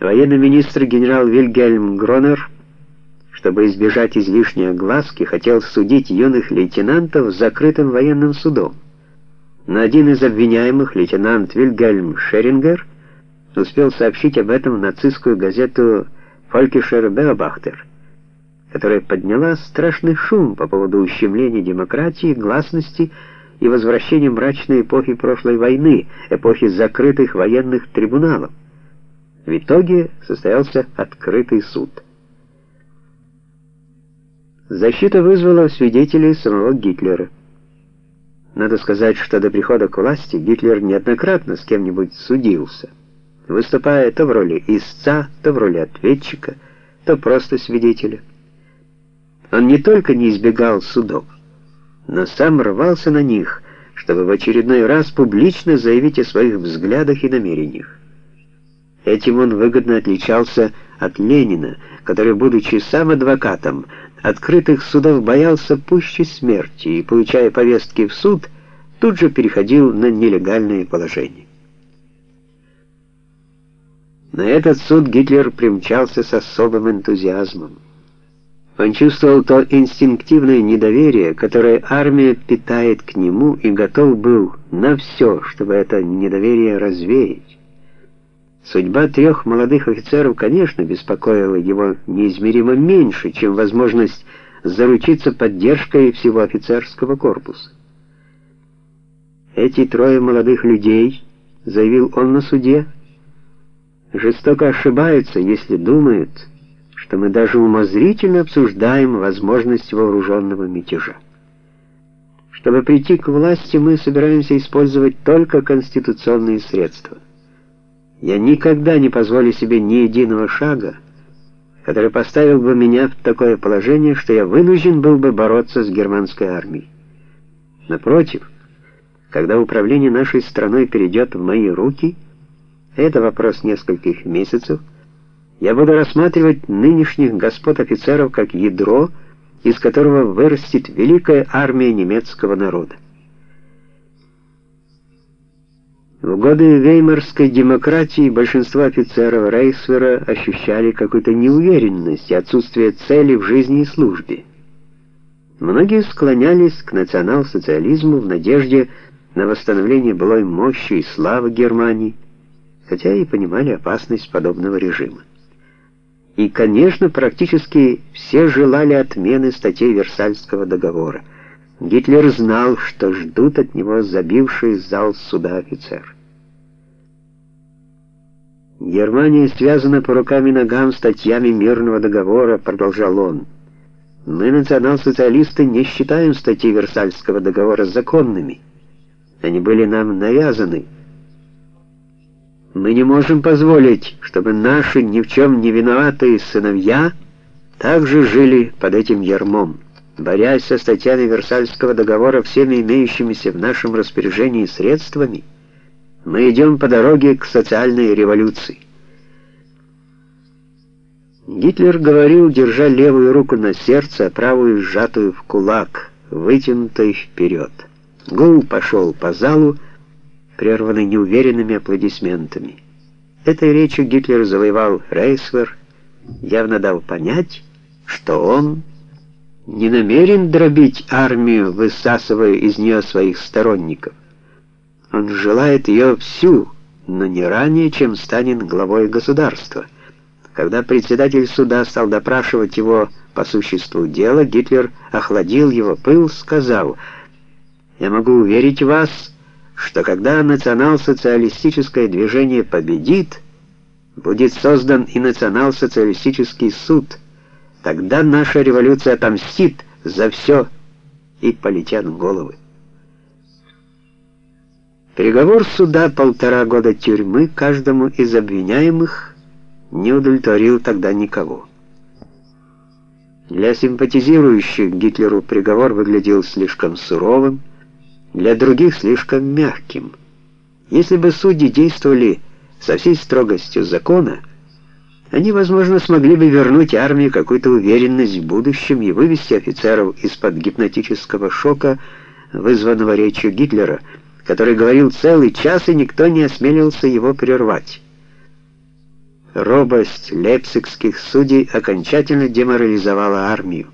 Военный министр генерал Вильгельм Гронер, чтобы избежать излишней огласки, хотел судить юных лейтенантов закрытым военным судом. Но один из обвиняемых, лейтенант Вильгельм Шерингер, успел сообщить об этом в нацистскую газету «Фолькишер Беобахтер», которая подняла страшный шум по поводу ущемления демократии, гласности и возвращения мрачной эпохи прошлой войны, эпохи закрытых военных трибуналов. В итоге состоялся открытый суд. Защита вызвала свидетелей самого Гитлера. Надо сказать, что до прихода к власти Гитлер неоднократно с кем-нибудь судился, выступая то в роли истца, то в роли ответчика, то просто свидетеля. Он не только не избегал судов, но сам рвался на них, чтобы в очередной раз публично заявить о своих взглядах и намерениях. Этим он выгодно отличался от Ленина, который, будучи сам адвокатом, открытых судов боялся пуще смерти и, получая повестки в суд, тут же переходил на нелегальное положение. На этот суд Гитлер примчался с особым энтузиазмом. Он чувствовал то инстинктивное недоверие, которое армия питает к нему, и готов был на все, чтобы это недоверие развеять. Судьба трех молодых офицеров, конечно, беспокоила его неизмеримо меньше, чем возможность заручиться поддержкой всего офицерского корпуса. Эти трое молодых людей, заявил он на суде, жестоко ошибаются, если думают, что мы даже умозрительно обсуждаем возможность вооруженного мятежа. Чтобы прийти к власти, мы собираемся использовать только конституционные средства. Я никогда не позволю себе ни единого шага, который поставил бы меня в такое положение, что я вынужден был бы бороться с германской армией. Напротив, когда управление нашей страной перейдет в мои руки, это вопрос нескольких месяцев, я буду рассматривать нынешних господ офицеров как ядро, из которого вырастет великая армия немецкого народа. В годы веймарской демократии большинство офицеров Рейхсвера ощущали какую-то неуверенность и отсутствие цели в жизни и службе. Многие склонялись к национал-социализму в надежде на восстановление былой мощи и славы Германии, хотя и понимали опасность подобного режима. И, конечно, практически все желали отмены статей Версальского договора. Гитлер знал, что ждут от него забивший зал суда офицер. Германия связана по рукам и ногам статьями мирного договора, продолжал он. Мы, национал-социалисты, не считаем статьи Версальского договора законными. Они были нам навязаны. Мы не можем позволить, чтобы наши ни в чем не виноватые сыновья также жили под этим ярмом, борясь со статьями Версальского договора всеми имеющимися в нашем распоряжении средствами. Мы идем по дороге к социальной революции. Гитлер говорил, держа левую руку на сердце, а правую сжатую в кулак, вытянутой вперед. Гул пошел по залу, прерванный неуверенными аплодисментами. Этой речью Гитлер завоевал Рейсвер, явно дал понять, что он не намерен дробить армию, высасывая из нее своих сторонников. Он желает ее всю, но не ранее, чем станет главой государства. Когда председатель суда стал допрашивать его по существу дела, Гитлер охладил его пыл, сказал, «Я могу уверить вас, что когда национал-социалистическое движение победит, будет создан и национал-социалистический суд. Тогда наша революция отомстит за все, и полетят головы. Приговор суда полтора года тюрьмы каждому из обвиняемых не удовлетворил тогда никого. Для симпатизирующих Гитлеру приговор выглядел слишком суровым, для других слишком мягким. Если бы судьи действовали со всей строгостью закона, они, возможно, смогли бы вернуть армии какую-то уверенность в будущем и вывести офицеров из-под гипнотического шока, вызванного речью Гитлера, который говорил целый час, и никто не осмелился его прервать. Робость лейпцигских судей окончательно деморализовала армию.